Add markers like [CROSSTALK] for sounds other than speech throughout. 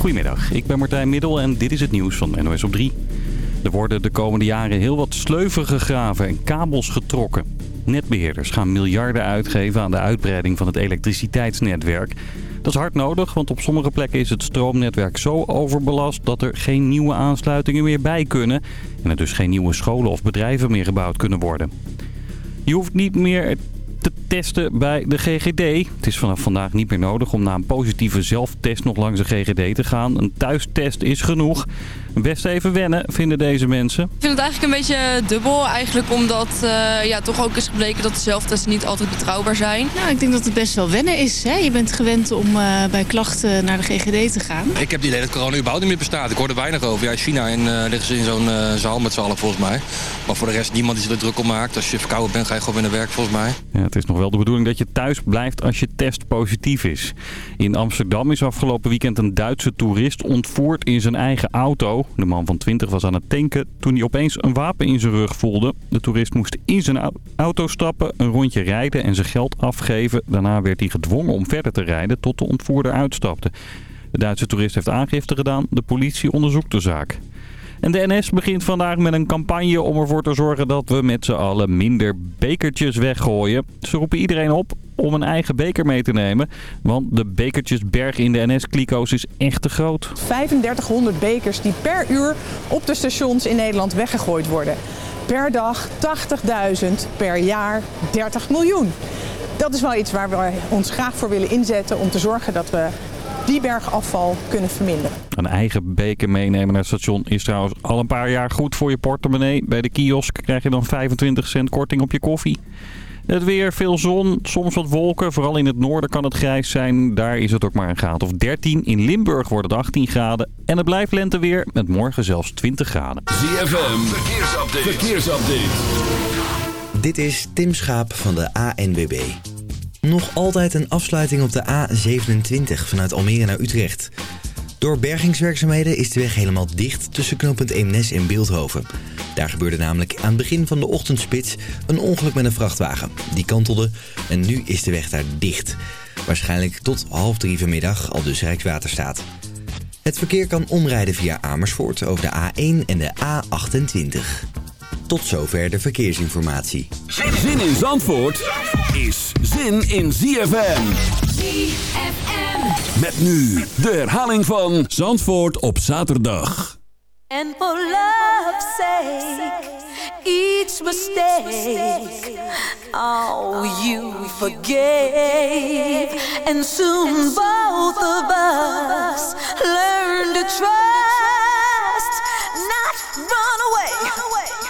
Goedemiddag, ik ben Martijn Middel en dit is het nieuws van NOS op 3. Er worden de komende jaren heel wat sleuven gegraven en kabels getrokken. Netbeheerders gaan miljarden uitgeven aan de uitbreiding van het elektriciteitsnetwerk. Dat is hard nodig, want op sommige plekken is het stroomnetwerk zo overbelast dat er geen nieuwe aansluitingen meer bij kunnen. En er dus geen nieuwe scholen of bedrijven meer gebouwd kunnen worden. Je hoeft niet meer te testen bij de GGD. Het is vanaf vandaag niet meer nodig om na een positieve zelftest nog langs de GGD te gaan. Een thuistest is genoeg. Best even wennen, vinden deze mensen. Ik vind het eigenlijk een beetje dubbel. Eigenlijk omdat uh, ja, toch ook is gebleken dat de zelftesten niet altijd betrouwbaar zijn. Nou, ik denk dat het best wel wennen is. Hè? Je bent gewend om uh, bij klachten naar de GGD te gaan. Ik heb het idee dat corona überhaupt niet meer bestaat. Ik hoor er weinig over. Ja, in China in, uh, liggen ze in zo'n zaal met z'n allen volgens mij. Maar voor de rest niemand die zich er druk om maakt. Als je verkouden bent ga je gewoon weer naar werk volgens mij. Ja, het is nog wel de bedoeling dat je thuis blijft als je test positief is. In Amsterdam is afgelopen weekend een Duitse toerist ontvoerd in zijn eigen auto. De man van 20 was aan het tanken toen hij opeens een wapen in zijn rug voelde. De toerist moest in zijn auto stappen, een rondje rijden en zijn geld afgeven. Daarna werd hij gedwongen om verder te rijden tot de ontvoerder uitstapte. De Duitse toerist heeft aangifte gedaan. De politie onderzoekt de zaak. En de NS begint vandaag met een campagne om ervoor te zorgen dat we met z'n allen minder bekertjes weggooien. Ze roepen iedereen op om een eigen beker mee te nemen. Want de bekertjesberg in de NS-kliko's is echt te groot. 3500 bekers die per uur op de stations in Nederland weggegooid worden. Per dag 80.000, per jaar 30 miljoen. Dat is wel iets waar we ons graag voor willen inzetten om te zorgen dat we die bergafval kunnen verminderen. Een eigen beker meenemen naar het station is trouwens al een paar jaar goed voor je portemonnee. Bij de kiosk krijg je dan 25 cent korting op je koffie. Het weer, veel zon, soms wat wolken. Vooral in het noorden kan het grijs zijn. Daar is het ook maar een graad of 13. In Limburg wordt het 18 graden. En het blijft lenteweer met morgen zelfs 20 graden. ZFM, verkeersupdate. verkeersupdate. Dit is Tim Schaap van de ANWB. Nog altijd een afsluiting op de A27 vanuit Almere naar Utrecht. Door bergingswerkzaamheden is de weg helemaal dicht tussen knooppunt Eemnes en Beeldhoven. Daar gebeurde namelijk aan het begin van de ochtendspits een ongeluk met een vrachtwagen. Die kantelde en nu is de weg daar dicht. Waarschijnlijk tot half drie vanmiddag, al dus Rijkswaterstaat. Het verkeer kan omrijden via Amersfoort over de A1 en de A28. Tot zover de verkeersinformatie. Zin in Zandvoort is zin in ZFM. ZFM. Met nu de herhaling van Zandvoort op zaterdag. And for love's sake, each mistake, oh, you forgave. And soon both of us learn to trust, not run away.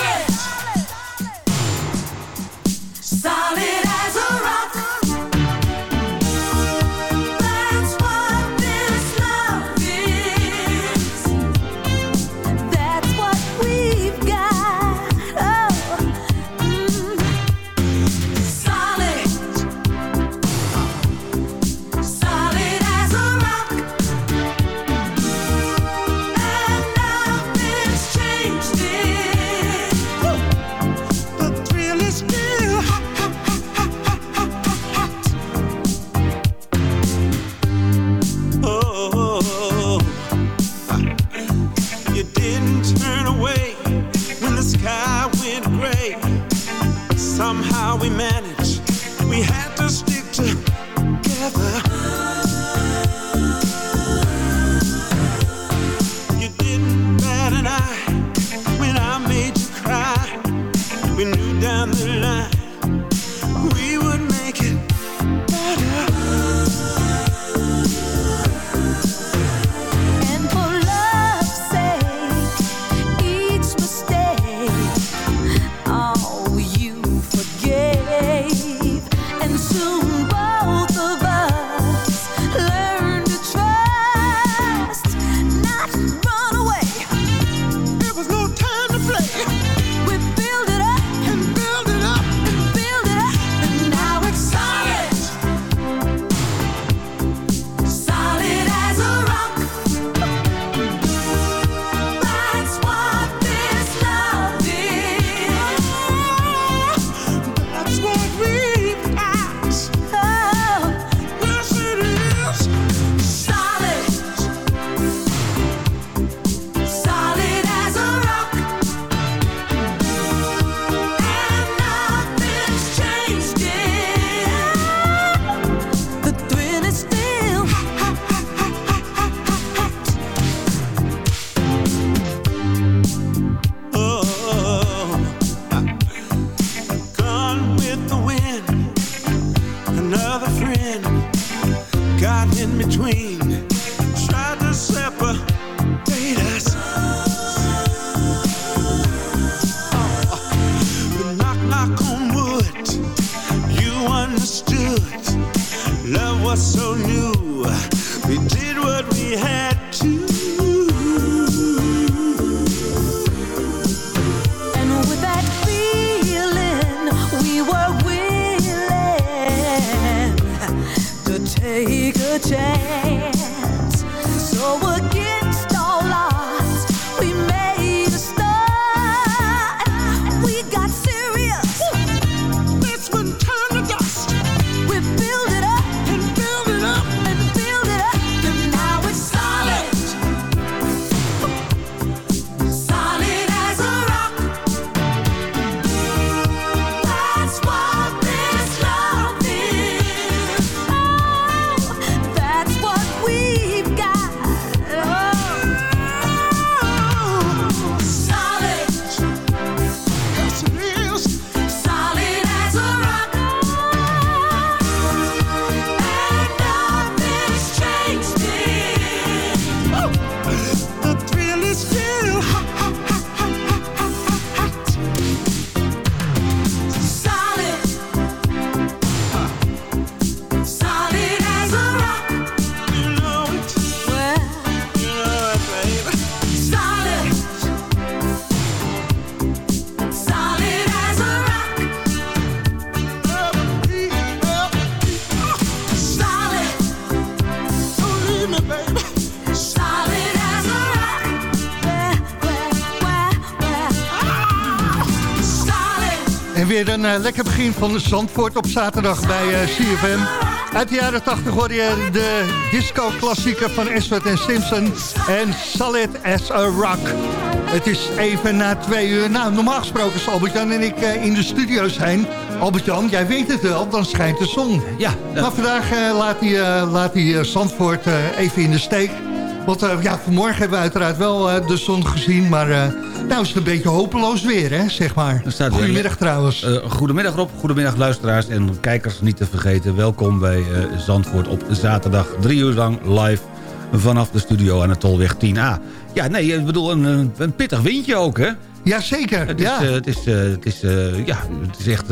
Weer een eh, lekker begin van de Zandvoort op zaterdag bij eh, CFM. Uit de jaren 80 hoorde je de disco-klassieker van Ashford en Simpson en Solid as a Rock. Het is even na twee uur. Nou, normaal gesproken is Albert-Jan en ik eh, in de studio zijn. Albert-Jan, jij weet het wel, dan schijnt de zon. Ja, dat- Maar vandaag laat hij, laat hij eh, Zandvoort even in de steek. Want ja, vanmorgen hebben we uiteraard wel de zon gezien. Maar nou is het een beetje hopeloos weer, hè, zeg maar. Staat Goedemiddag trouwens. Eh, goedemiddag Rob, goedemiddag luisteraars en kijkers niet te vergeten. Welkom bij eh, Zandvoort op zaterdag. Drie uur lang live vanaf de studio aan de Tolweg 10A. Ja, nee, ik bedoel een, een- pittig windje ook, hè? Jazeker, Het is, ja. eh, het is, het is, ja, het is echt...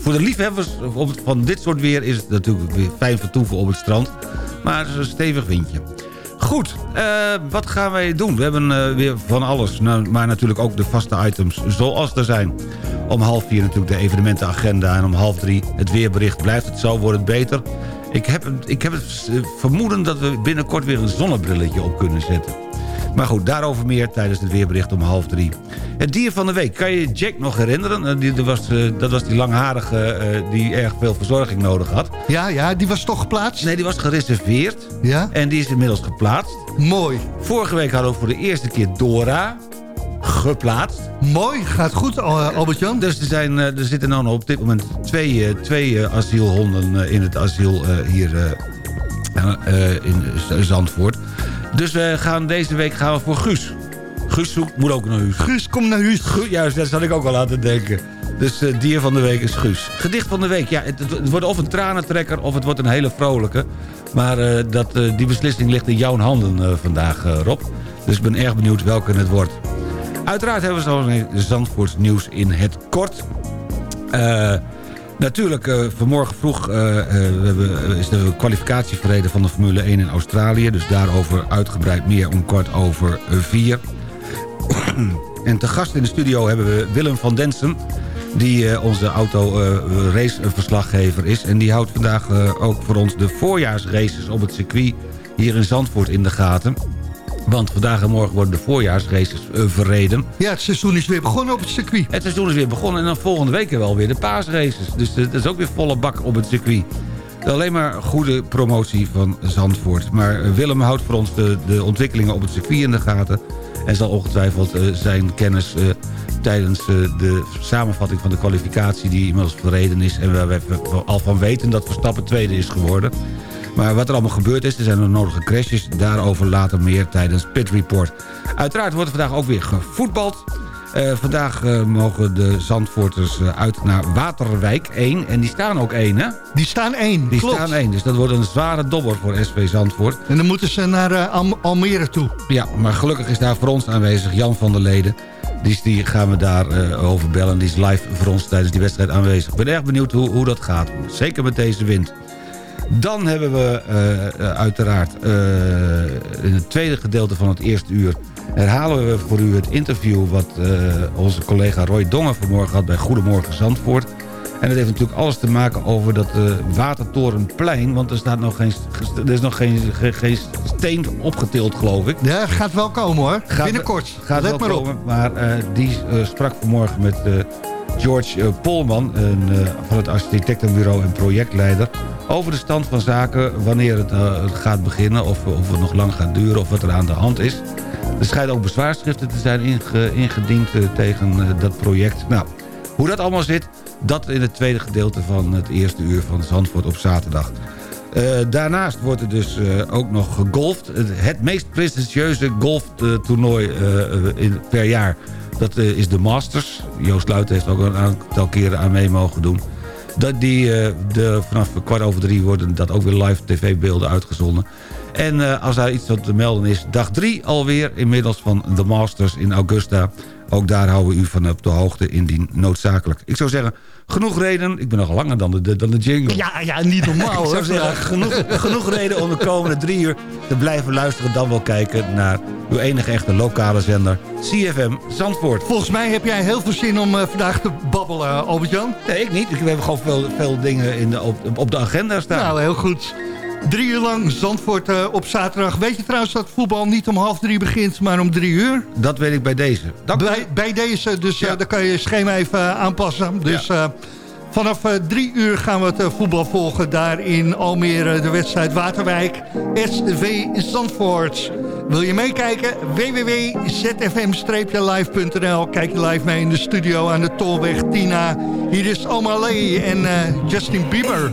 voor de liefhebbers van dit soort weer is het natuurlijk weer fijn vertoeven op het strand. Maar het is een stevig windje. Goed, eh, wat gaan wij doen? We hebben eh, weer van alles, nou, maar natuurlijk ook de vaste items zoals er zijn. Om half vier natuurlijk de evenementenagenda en om half drie het weerbericht. Blijft het zo, wordt het beter. Ik heb, ik heb het eh, vermoeden dat we binnenkort weer een zonnebrilletje op kunnen zetten. Maar goed, daarover meer tijdens het weerbericht om half drie. Het dier van de week, kan je Jack nog herinneren? Eh, die, dat, was, eh, dat was die langharige eh, die erg veel verzorging nodig had. Ja, ja, die was toch geplaatst? Nee, die was gereserveerd. Ja? En die is inmiddels geplaatst. Mooi. Vorige week hadden we voor de eerste keer Dora geplaatst. Mooi, gaat goed Al- Albert-Jan. Dus er, zijn, er zitten nou op dit moment twee, twee asielhonden in het asiel hier in Zandvoort. Dus we gaan deze week gaan we voor Guus. Guus zoekt, moet ook naar huis. Guus, kom naar huis. Guus, juist, dat zat ik ook al aan te denken. Dus eh, dier van de week is Guus. Gedicht van de week, ja, het, het wordt of een tranentrekker of het wordt een hele vrolijke. Maar eh, dat, eh, die beslissing ligt in jouw handen vandaag, Rob. Dus ik ben erg benieuwd welke het wordt. Uiteraard hebben we zo'n Zandvoorts nieuws in het kort. Eh, natuurlijk, eh, vanmorgen vroeg eh, eh, is de kwalificatie verreden van de Formule 1 in Australië. Dus daarover uitgebreid meer om kwart over vier. [CLEARS THROAT] en te gast in de studio hebben we Willem van Densen... die onze auto-raceverslaggever is. En die houdt vandaag ook voor ons de voorjaarsraces op het circuit... hier in Zandvoort in de gaten. Want vandaag en morgen worden de voorjaarsraces eh, verreden. Ja, het seizoen is weer begonnen op het circuit. Het seizoen is weer begonnen en dan volgende week wel weer de paasraces. Dus het is ook weer volle bak op het circuit. Alleen maar goede promotie van Zandvoort. Maar eh, Willem houdt voor ons de, de ontwikkelingen op het circuit in de gaten. En zal ongetwijfeld eh, zijn kennis eh, tijdens eh, de samenvatting van de kwalificatie... die inmiddels verreden is en waar we al van weten dat Verstappen tweede is geworden... Maar wat er allemaal gebeurd is, er zijn nog nodige crashes. Daarover later meer tijdens Pit Report. Uiteraard wordt er vandaag ook weer gevoetbald. Eh, vandaag eh, mogen de Zandvoorters eh, uit naar Waterwijk 1. En die staan ook 1, hè? Die staan één, Die klopt. staan 1, dus dat wordt een zware dobber voor SV Zandvoort. En dan moeten ze naar Almere toe. Ja, maar gelukkig is daar voor ons aanwezig Jan van der Leden. Die, die gaan we daar eh, over bellen. Die is live voor ons tijdens die wedstrijd aanwezig. Ik ben erg benieuwd hoe, hoe dat gaat. Zeker met deze wind. Dan hebben we eh, eh, uiteraard eh, in het tweede gedeelte van het eerste uur... herhalen we voor u het interview wat onze collega Roy Dongen vanmorgen had... bij Goedemorgen Zandvoort. En dat heeft natuurlijk alles te maken over dat eh, Watertorenplein... want er, staat nog geen, er is nog geen, geen, geen steen opgetild, geloof ik. Ja, gaat wel komen hoor. Gaat- Binnenkort. Gaat Let wel maar op. komen, maar die sprak vanmorgen met George eh, Polman... Eh, van het architectenbureau en projectleider... over de stand van zaken, wanneer het, eh, het gaat beginnen... Of, of het nog lang gaat duren of wat er aan de hand is. Er schijnen ook bezwaarschriften te zijn inge- ingediend tegen dat project. Nou, hoe dat allemaal zit, dat in het tweede gedeelte van het eerste uur van Zandvoort op zaterdag. Daarnaast wordt er dus ook nog gegolfd. Het, meest prestigieuze golftoernooi per jaar... dat eh, is de Masters. Joost Luiten heeft ook een aantal keren aan mee mogen doen. Dat die, eh, de, vanaf kwart over drie worden dat ook weer live tv-beelden uitgezonden. En eh, als daar iets wat te melden is, dag drie alweer inmiddels van de Masters in Augusta. Ook daar houden we u van op de hoogte indien noodzakelijk. Ik zou zeggen, genoeg reden. Ik ben nog langer dan de, dan de jingle. Ja, ja, niet normaal [LAUGHS] Ik hoor. zou zeggen, genoeg, genoeg reden om de komende drie uur te blijven luisteren... dan wel kijken naar uw enige echte lokale zender, CFM Zandvoort. Volgens mij heb jij heel veel zin om eh, vandaag te babbelen, Albert-Jan. Nee, ik niet. We hebben gewoon veel, veel dingen in de, op, op de agenda staan. Nou, heel goed. Drie uur lang Zandvoort eh, op zaterdag. Weet je trouwens dat voetbal niet om half drie begint, maar om drie uur? Dat weet ik bij deze. Bij, bij deze, dus eh, Ja. dan kan je je schema even eh, aanpassen. Dus vanaf drie uur gaan we het voetbal volgen. Daar in Almere, de wedstrijd Waterwijk, SV Zandvoort. Wil je meekijken? www.zfm-live.nl Kijk je live mee in de studio aan de Tolweg Tina. Hier is Oma Lee en Justin Bieber.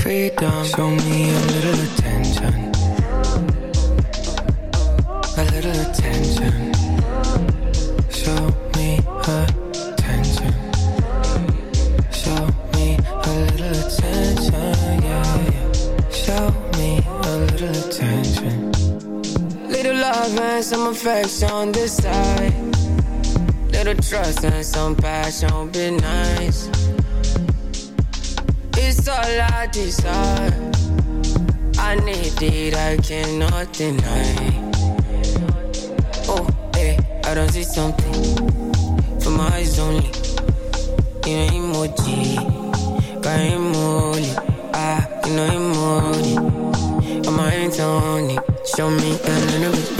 freedom? Show me a little attention, a little attention. Show me attention. Show me a little attention, yeah. Show me a little attention. Little love and some affection this side. Little trust and some passion, be nice. All I desire. I need it, I cannot deny. Oh, hey, I don't see something for my eyes only. You know emoji, got emoji. Ah, you know emoji. On my hands on show me a little bit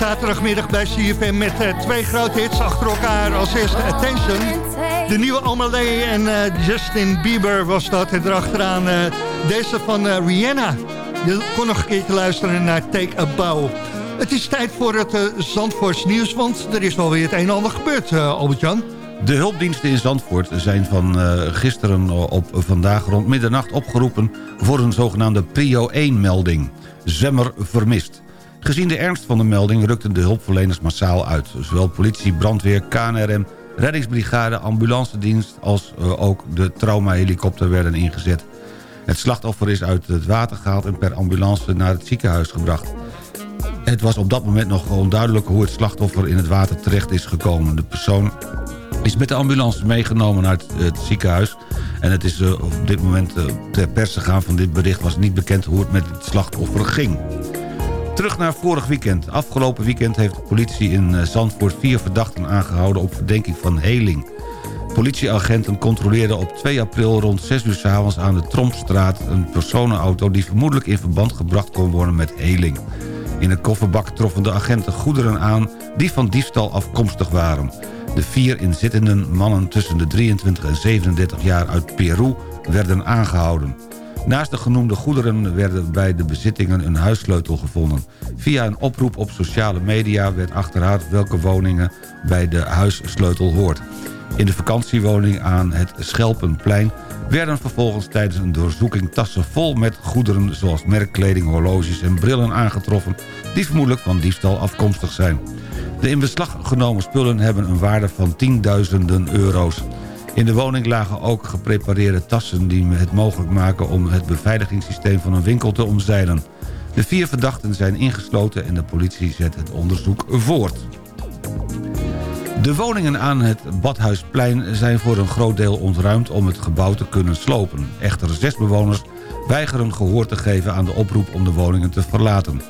Zaterdagmiddag bij CFM met eh, twee grote hits achter elkaar. Als eerste Attention. De nieuwe Amelie en eh, Justin Bieber was dat. En erachteraan eh, deze van Rihanna. Je kon nog een keertje luisteren naar Take a Bow. Het is tijd voor het eh Zandvoorts nieuws, want er is wel weer het een en ander gebeurd, Albert-Jan. De hulpdiensten in Zandvoort zijn van gisteren op vandaag rond middernacht opgeroepen... voor een zogenaamde Prio 1-melding. Zemmer vermist. Gezien de ernst van de melding rukten de hulpverleners massaal uit. Zowel politie, brandweer, KNRM, reddingsbrigade, ambulancedienst... als eh, ook de traumahelikopter werden ingezet. Het slachtoffer is uit het water gehaald en per ambulance naar het ziekenhuis gebracht. Het was op dat moment nog onduidelijk hoe het slachtoffer in het water terecht is gekomen. De persoon is met de ambulance meegenomen naar het, ziekenhuis. En het is eh, op dit moment eh, ter perse gaan van dit bericht... was niet bekend hoe het met het slachtoffer ging. Terug naar vorig weekend. Afgelopen weekend heeft de politie in eh, Zandvoort vier verdachten aangehouden... op verdenking van heling. Politieagenten controleerden op 2 april rond 6 uur s avonds aan de Trompstraat... een personenauto die vermoedelijk in verband gebracht kon worden met heling. In de kofferbak troffen de agenten goederen aan die van diefstal afkomstig waren. De vier inzittenden mannen tussen de 23 en 37 jaar uit Peru werden aangehouden. Naast de genoemde goederen werden bij de bezittingen een huissleutel gevonden. Via een oproep op sociale media werd achterhaald welke woningen bij de huissleutel hoort. In de vakantiewoning aan het Schelpenplein werden vervolgens tijdens een doorzoeking tassen vol met goederen zoals merkkleding, horloges en brillen aangetroffen die vermoedelijk van diefstal afkomstig zijn. De in beslag genomen spullen hebben een waarde van tienduizenden euro's. In de woning lagen ook geprepareerde tassen die het mogelijk maken om het beveiligingssysteem van een winkel te omzeilen. De vier verdachten zijn ingesloten en de politie zet het onderzoek voort. De woningen aan het Badhuisplein zijn voor een groot deel ontruimd om het gebouw te kunnen slopen. Echter zes bewoners weigeren gehoor te geven aan de oproep om de woningen te verlaten.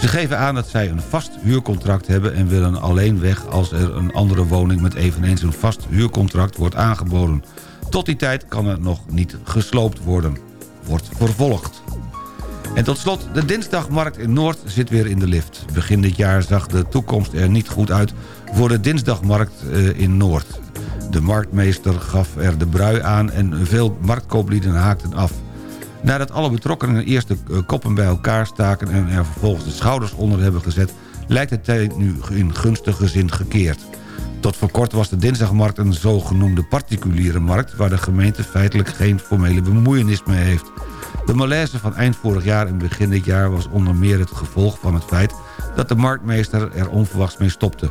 Ze geven aan dat zij een vast huurcontract hebben en willen alleen weg als er een andere woning met eveneens een vast huurcontract wordt aangeboden. Tot die tijd kan er nog niet gesloopt worden. Wordt vervolgd. En tot slot, de dinsdagmarkt in Noord zit weer in de lift. Begin dit jaar zag de toekomst er niet goed uit voor de dinsdagmarkt eh, in Noord. De marktmeester gaf er de brui aan en veel marktkooplieden haakten af. Nadat alle betrokkenen eerst de eh, koppen bij elkaar staken... en er vervolgens de schouders onder hebben gezet... lijkt het tijd nu in gunstige zin gekeerd. Tot voor kort was de dinsdagmarkt een zogenoemde particuliere markt... waar de gemeente feitelijk geen formele bemoeienis mee heeft. De malaise van eind vorig jaar en begin dit jaar was onder meer het gevolg van het feit... dat de marktmeester er onverwachts mee stopte.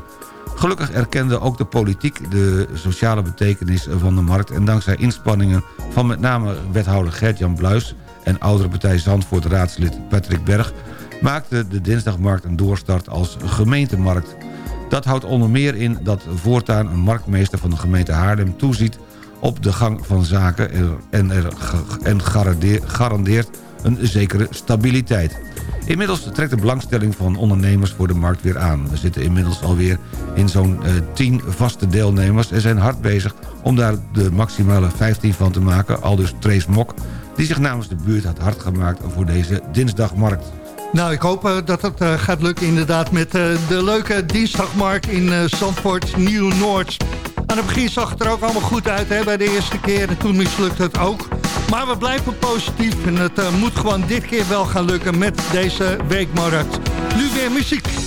Gelukkig erkende ook de politiek de sociale betekenis van de markt... en dankzij inspanningen van met name wethouder Gert-Jan Bluis... en oudere partij Zandvoort raadslid Patrick Berg... maakte de dinsdagmarkt een doorstart als gemeentemarkt. Dat houdt onder meer in dat voortaan een marktmeester van de gemeente Haarlem toeziet op de gang van zaken en, en garandeert een zekere stabiliteit. Inmiddels trekt de belangstelling van ondernemers voor de markt weer aan. We zitten inmiddels alweer in zo'n uh, 10 vaste deelnemers... en zijn hard bezig om daar de maximale 15 van te maken. Al dus Trace Mok, die zich namens de buurt had hard gemaakt voor deze dinsdagmarkt. Nou, ik hoop uh, dat het uh, gaat lukken inderdaad met de leuke dinsdagmarkt in Zandvoort Nieuw-Noord. Aan het begin zag het er ook allemaal goed uit hè, bij de eerste keer en toen mislukte het ook. Maar we blijven positief en het moet gewoon dit keer wel gaan lukken met deze weekmarkt. Nu weer muziek.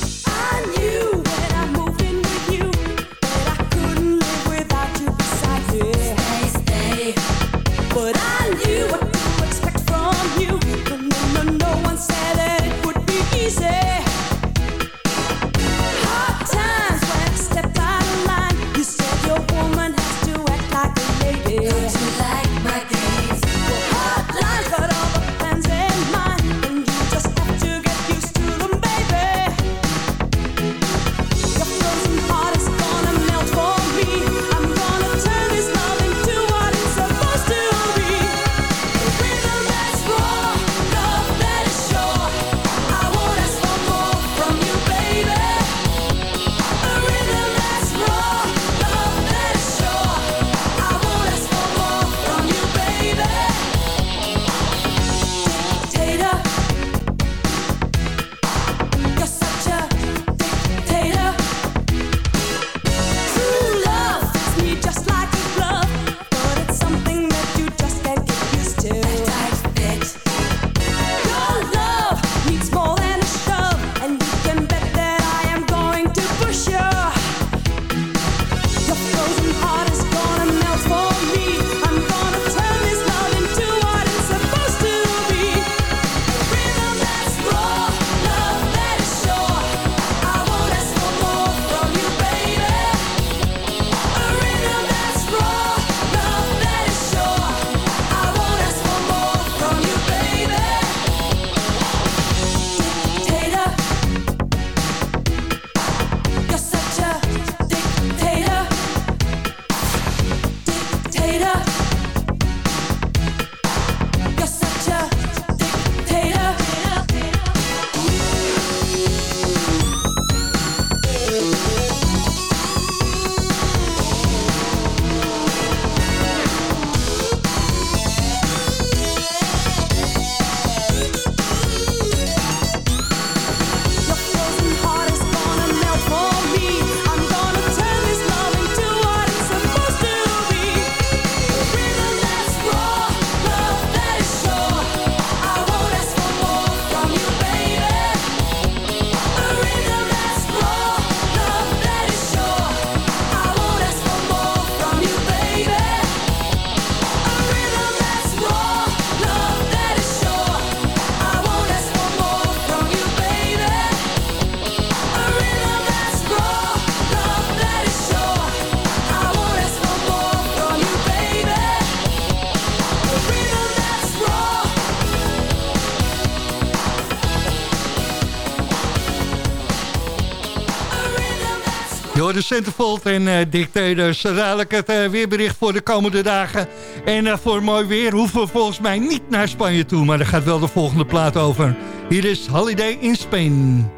De Centerfold en eh Dick Teders. Dadelijk het eh, weerbericht voor de komende dagen. En eh, voor mooi weer hoeven we volgens mij niet naar Spanje toe. Maar daar gaat wel de volgende plaat over. Hier is Holiday in Spain.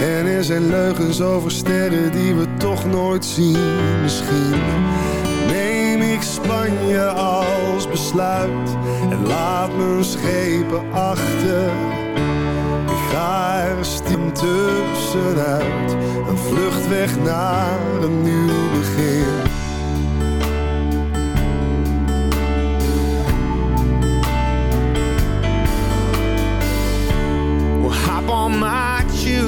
En er zijn leugens over sterren die we toch nooit zien. Misschien neem ik Spanje als besluit en laat mijn schepen achter. Ik ga er stiekem tussenuit, een vlucht weg naar een nieuw begin. Hop on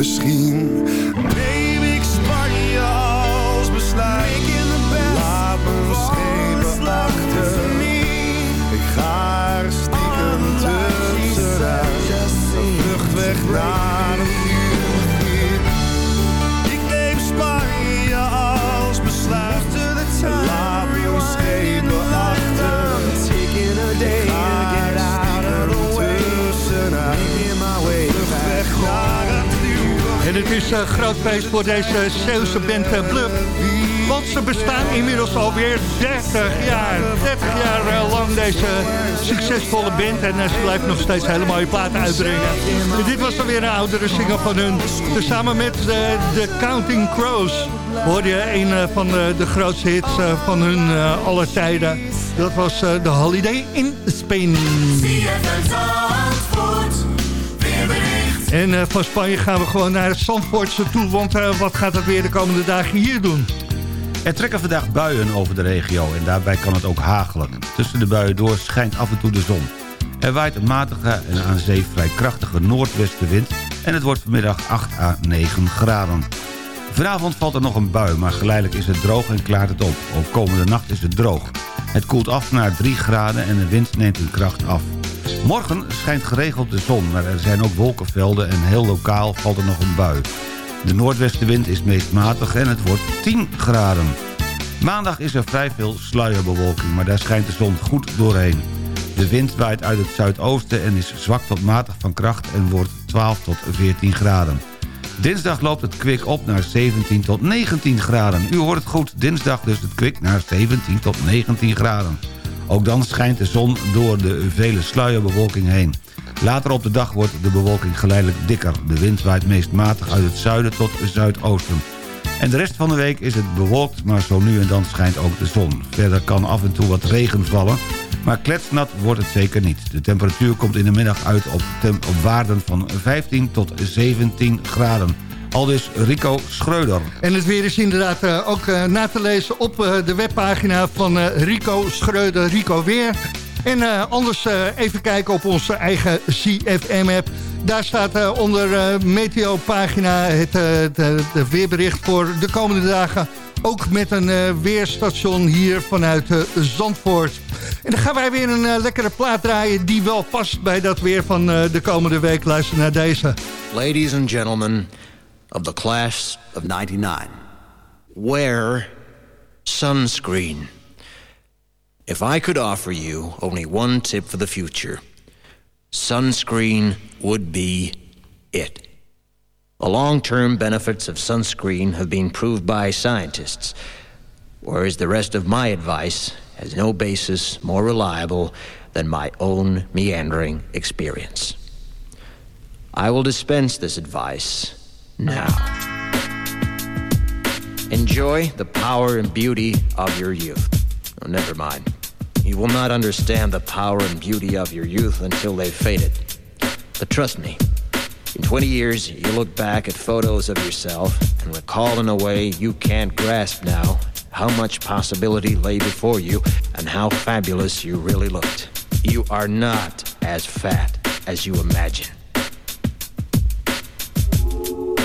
Misschien neem ik Spanje als besluit. Laat mijn schepen achter. Ik ga er stiekem tussenuit. Een vlucht weg naar een En het is een groot feest voor deze Zeeuwse band eh, Bluff. Want ze bestaan inmiddels alweer 30 jaar. 30 jaar eh, lang deze succesvolle band. En eh, ze blijft nog steeds hele mooie platen uitbrengen. En dit was alweer een oudere single van hun. Samen met de, de Counting Crows hoorde je een eh, van de, de grootste hits eh, van hun eh, aller tijden. Dat was eh, The Holiday in Spain. En eh, van Spanje gaan we gewoon naar het Zandvoortse toe. Want eh, wat gaat het weer de komende dagen hier doen? Er trekken vandaag buien over de regio en daarbij kan het ook hagelen. Tussen de buien door schijnt af en toe de zon. Er waait een matige en aan zee vrij krachtige noordwestenwind... en het wordt vanmiddag 8 à 9 graden. Vanavond valt er nog een bui, maar geleidelijk is het droog en klaart het op. Ook komende nacht is het droog. Het koelt af naar 3 graden en de wind neemt in kracht af. Morgen schijnt geregeld de zon, maar er zijn ook wolkenvelden... en heel lokaal valt er nog een bui. De noordwestenwind is meest matig en het wordt 10 graden. Maandag is er vrij veel sluierbewolking, maar daar schijnt de zon goed doorheen. De wind waait uit het zuidoosten en is zwak tot matig van kracht en wordt 12 tot 14 graden. Dinsdag loopt het kwik op naar 17 tot 19 graden. U hoort het goed, dinsdag dus het kwik naar 17 tot 19 graden. Ook dan schijnt de zon door de vele sluierbewolking heen. Later op de dag wordt de bewolking geleidelijk dikker. De wind waait meest matig uit het zuiden tot zuidoosten. En de rest van de week is het bewolkt, maar zo nu en dan schijnt ook de zon. Verder kan af en toe wat regen vallen. Maar kletsnat wordt het zeker niet. De temperatuur komt in de middag uit op, op waarden van 15 tot 17 graden. Aldus Rico Schreuder. En het weer is inderdaad eh, ook eh, na te lezen op eh, de webpagina van Rico Schreuder, Rico Weer. En eh, anders even kijken op onze eigen CFM-app. Daar staat onder Meteo-pagina het de, de weerbericht voor de komende dagen. Ook met een weerstation hier vanuit Zandvoort. En dan gaan wij weer een lekkere plaat draaien die wel past bij dat weer van de komende week. Luister naar deze. Ladies and gentlemen of the class of 99, wear sunscreen. If I could offer you only one tip for the future, sunscreen would be it. The long term benefits of sunscreen have been proved by scientists, whereas the rest of my advice has no basis more reliable than my own meandering experience. I will dispense this advice now. Enjoy the power and beauty of your youth. Oh, never mind. You will not understand the power and beauty of your youth until they've faded. But trust me, in 20 years, you look back at photos of yourself and recall in a way you can't grasp now how much possibility lay before you and how fabulous you really looked. You are not as fat as you imagine.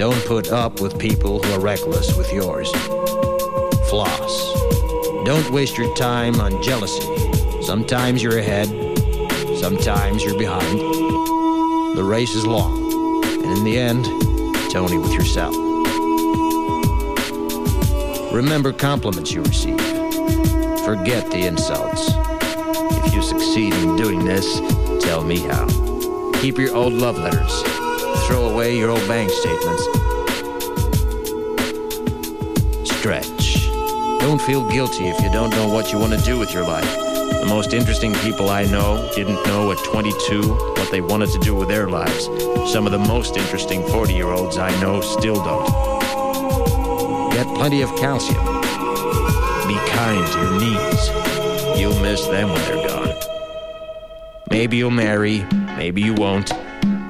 Don't put up with people who are reckless with yours. Floss. Don't waste your time on jealousy. Sometimes you're ahead, sometimes you're behind. The race is long, and in the end, it's only with yourself. Remember compliments you receive. Forget the insults. If you succeed in doing this, tell me how. Keep your old love letters. Throw away your old bank statements. Stretch. Don't feel guilty if you don't know what you want to do with your life. The most interesting people I know didn't know at 22 what they wanted to do with their lives. Some of the most interesting 40 year olds I know still don't. Get plenty of calcium. Be kind to your knees. You'll miss them when they're gone. Maybe you'll marry, maybe you won't.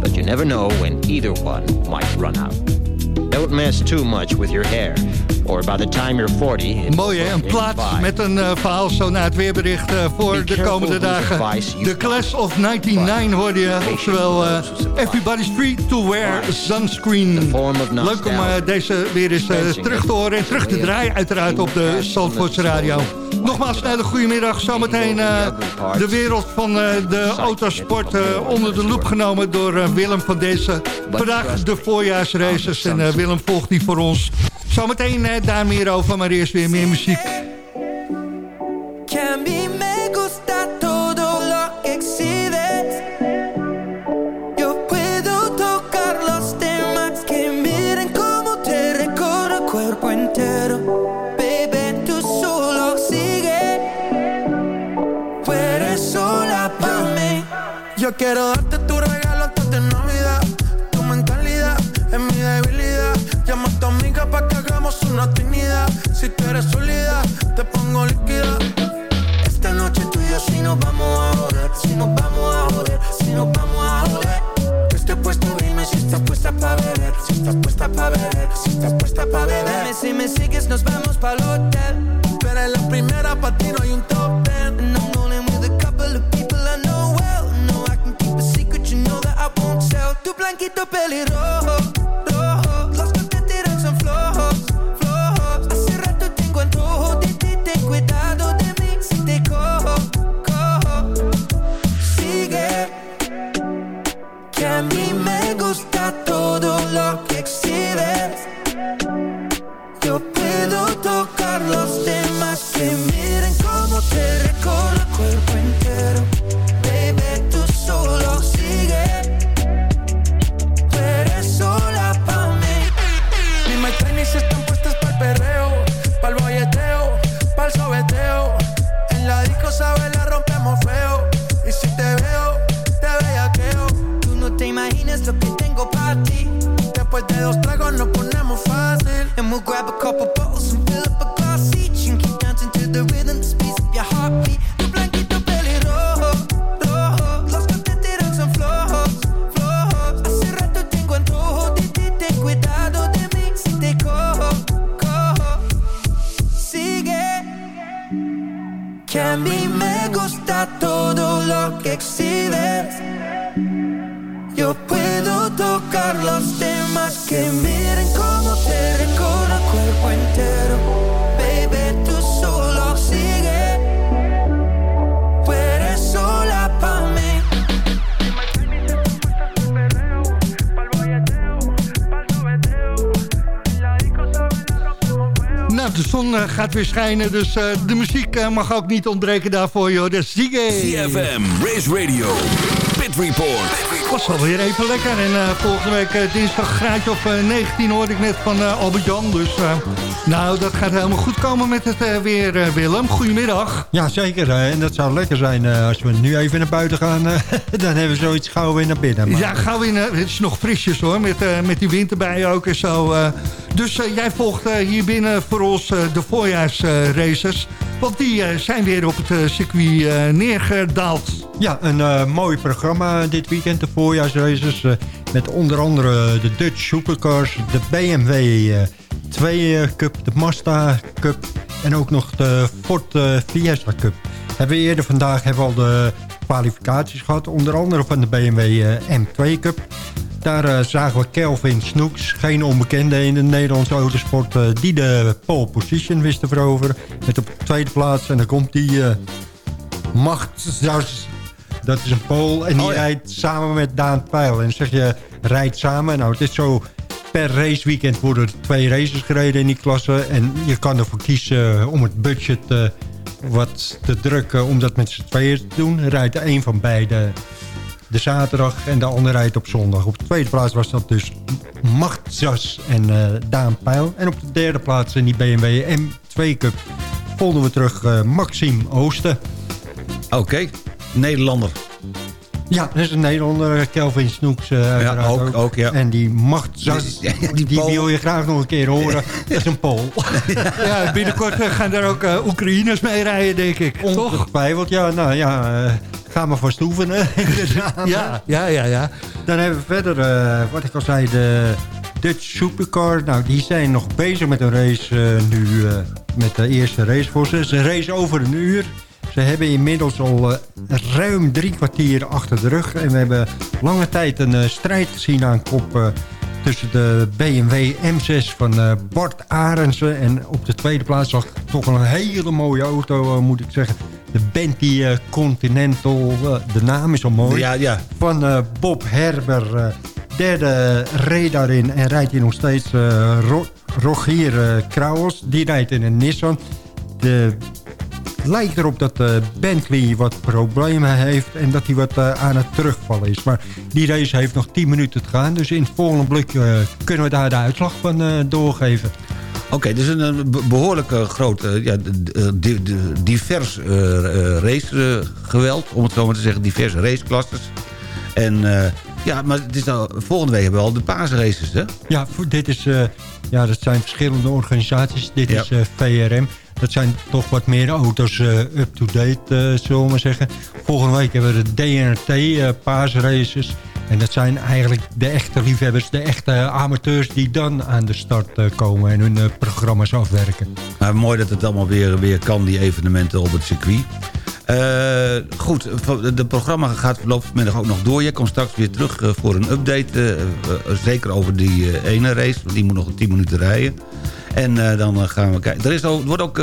But you never know when either one might run out. Don't mess too much with your hair. Or by the time you're 40... it Mooi hè, een plaat met een eh, verhaal zo na het weerbericht eh, voor de komende dagen. De Class of 99 hoorde je, oftewel eh, Everybody's Free to Wear Sunscreen. Leuk om deze weer eens terug te horen en terug te draaien uiteraard op de Zandvoortse Radio. Nogmaals, een hele goede middag. Zometeen eh, de wereld van eh, de autosport eh, onder de loep genomen door Willem van deze. Vandaag de voorjaarsraces en Willem volgt die voor ons. Zometeen daar meer over, maar eerst weer meer muziek. Quiero weer schijnen, dus eh, de muziek eh, mag ook niet ontbreken daarvoor, joh. Dus Ziggy. CFM, Race Radio, Pit Report. Was alweer even lekker. En eh, volgende week dinsdag graadje of eh, 19 hoorde ik net van eh, Albert Jan. Dus nou, dat gaat helemaal goed komen met het eh, weer, eh, Willem. Goedemiddag. Ja, zeker. En dat zou lekker zijn eh, als we nu even naar buiten gaan. [LAUGHS] dan hebben we zoiets gauw weer naar binnen. Maar, Ja, gauw eh, Het is nog frisjes hoor, met, met die winterbijen ook en zo. Dus jij volgt hier binnen voor ons de voorjaarsraces. want die zijn weer op het circuit neergedaald. Ja, een mooi programma dit weekend, de voorjaarsraces. met onder andere de Dutch Supercars, de BMW 2 eh, Cup, de Mazda Cup en ook nog de Ford eh, Fiesta Cup. Hebben we eerder vandaag hebben we al de kwalificaties gehad, onder andere van de BMW eh, M2 Cup. Daar zagen we Kelvin Snoeks, geen onbekende in de Nederlandse autosport... die de pole position wist te veroveren. Met op de tweede plaats. En dan komt die Macht Dat is een Pool. En die rijdt samen met Daan Pijl. En zeg je, rijdt samen. Nou, het is zo... Per raceweekend worden twee races gereden in die klasse. En je kan ervoor kiezen om het budget eh, wat te drukken... om dat met z'n tweeën te doen. Rijdt een van beide de zaterdag en de andere rijdt op zondag. Op de tweede plaats was dat dus Machtzas en eh, Daan Pijl. En op de derde plaats in die BMW M2 Cup vonden we terug eh, Maxime Oosten. Oké, Nederlander. Ja, dat is een Nederlander, Kelvin Snoeks uh, ja, ook, ook. ook. ja. En die macht, die, die, die wil je graag nog een keer horen. dat is een Pool. [LAUGHS] ja, binnenkort gaan daar ook uh, Oekraïners mee rijden, denk ik. Ongetwijfeld, ja. Nou ja, uh, ga maar vast oefenen. [LAUGHS] ja, ja, ja, ja. Dan hebben we verder, wat ik al zei, de Dutch Supercar. Nou, die zijn nog bezig met een race nu, met de eerste race voor ze. Ze race over een uur. Ze hebben inmiddels al uh, ruim drie kwartier achter de rug. En we hebben lange tijd een uh, strijd gezien aan kop... Uh, tussen de BMW M6 van Bart Arendsen. En op de tweede plaats zag ik toch een hele mooie auto, moet ik zeggen. De Bentley Continental, de naam is al mooi. Ja, ja. Van Bob Herber. derde reed daarin en rijdt hij nog steeds Ro Rogier Krauwels. Die rijdt in een Nissan. De lijkt erop dat uh, Bentley wat problemen heeft... en dat hij wat uh, aan het terugvallen is. Maar die race heeft nog 10 minuten te gaan. Dus in het volgende blik uh, kunnen we daar de uitslag van doorgeven. Oké, okay, dus een behoorlijk groot, ja, divers racegeweld... om het zo maar te zeggen, diverse raceklasses. En ja, maar het is nou, volgende week hebben we al de paasraces, hè? Ja, dit is, ja, dat zijn verschillende organisaties. Dit ja. is VRM. Dat zijn toch wat meer auto's uh, up-to-date, uh, zullen we maar zeggen. Volgende week hebben we de DNRT uh, paasraces. En dat zijn eigenlijk de echte liefhebbers, de echte amateurs... die dan aan de start komen en hun programma's afwerken. Nou, mooi dat het allemaal weer, weer kan, die evenementen op het circuit. Uh, goed, het programma gaat voorlopig middag ook nog door. Je komt straks weer terug voor een update. Uh, zeker over die ene race, want die moet nog 10 minuten rijden. En dan gaan we kijken. Er, is wordt ook,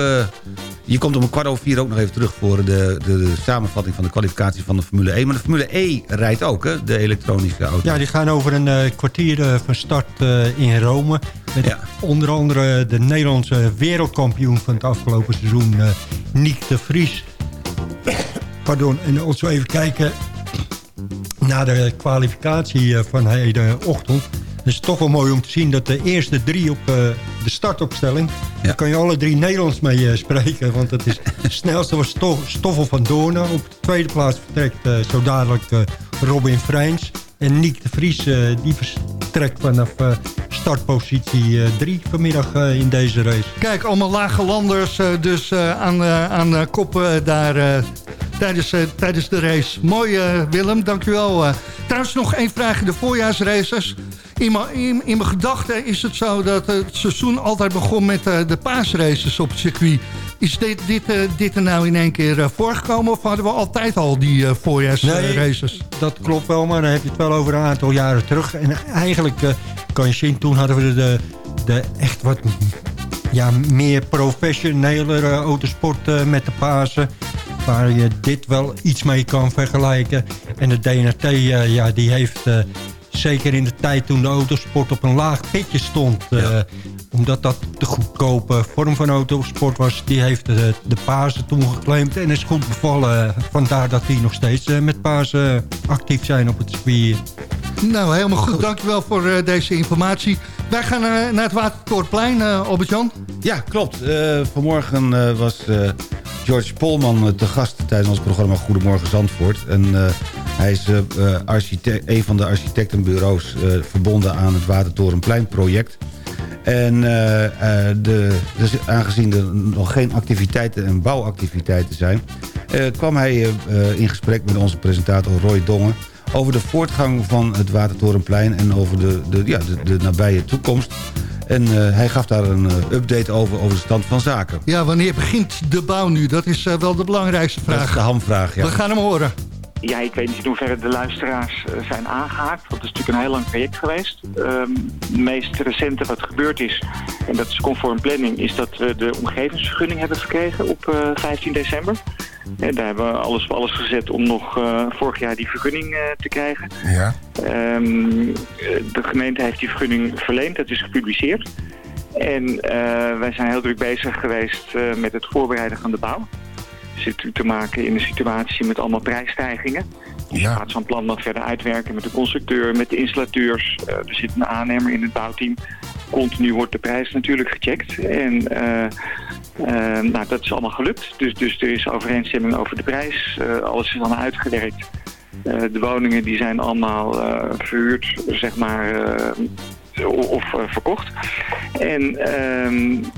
je komt om een kwart over vier ook nog even terug... voor de, de, de, samenvatting van de kwalificatie van de Formule 1. Maar de Formule E rijdt ook, hè? de elektronische auto. Ja, die gaan over een uh, kwartier van start in Rome. Met ja. onder andere de Nederlandse wereldkampioen van het afgelopen seizoen... Nick de Vries. Pardon, en zo even kijken naar de kwalificatie van hedenochtend... Het is toch wel mooi om te zien dat de eerste drie op uh, de startopstelling... Ja. daar kan je alle drie Nederlands mee uh, spreken. Want het is [LAUGHS] de snelste was Stoffel van Doornen. Op de tweede plaats vertrekt uh, zo dadelijk Robin Freins. En Niek de Vries die vertrekt vanaf startpositie 3 vanmiddag in deze race. Kijk, allemaal lage landers dus aan, aan kop daar tijdens, tijdens de race. Mooi Willem, dankjewel. trouwens nog één vraag in de voorjaarsraces in mijn, in, mijn gedachten is het zo dat het seizoen altijd begon met de paasraces op het circuit. Is dit, dit, uh, dit er nou in één keer uh, voorgekomen of hadden we altijd al die voorjaarsraces? Nee, dat klopt wel, maar dan heb je het wel over een aantal jaren terug. En eigenlijk kan je zien, toen hadden we de, de echt wat ja, meer professionele autosport met de Pasen waar je dit wel iets mee kan vergelijken. En de DNRT, ja, die heeft Zeker in de tijd toen de autosport op een laag pitje stond. Uh, omdat dat de goedkope vorm van autosport was. Die heeft de, de Pasen toen geclaimd en is goed bevallen. Vandaar dat die nog steeds uh, met Pasen actief zijn op het circuit. Nou, helemaal goed. Dankjewel voor uh, deze informatie. Wij gaan naar het Watertorenplein, Albert-Jan. Ja, klopt. vanmorgen was George Polman te gast tijdens ons programma Goedemorgen Zandvoort. En hij is uh, architect, een van de architectenbureaus uh, verbonden aan het Watertorenpleinproject. En de, dus aangezien er nog geen activiteiten en bouwactiviteiten zijn... kwam hij in gesprek met onze presentator Roy Dongen... over de voortgang van het Watertorenplein en over de, de, ja, de, de nabije toekomst. En uh, hij gaf daar een update over, over de stand van zaken. Ja, wanneer begint de bouw nu? Dat is uh, wel de belangrijkste vraag. Dat is de hamvraag, ja. We gaan hem horen. Ja, ik weet niet in hoeverre de luisteraars uh, zijn aangehaakt. Want het is natuurlijk een heel lang project geweest. Um, het meest recente wat gebeurd is, en dat is conform planning... is dat we de omgevingsvergunning hebben gekregen op uh, 15 december. En daar hebben we alles voor alles gezet om nog uh, vorig jaar die vergunning uh, te krijgen. Ja. Um, de gemeente heeft die vergunning verleend, dat is gepubliceerd. En wij zijn heel druk bezig geweest met het voorbereiden van de bouw zit u te maken in een situatie met allemaal prijsstijgingen. Ja. je gaat zo'n plan dan verder uitwerken met de constructeur, met de installateurs. Uh, er zit een aannemer in het bouwteam. Continu wordt de prijs natuurlijk gecheckt. En uh, uh, nou, dat is allemaal gelukt. Dus, dus er is overeenstemming over de prijs. alles is dan uitgewerkt. Eh, de woningen die zijn allemaal eh, verhuurd, zeg maar, eh, of eh, verkocht. En eh,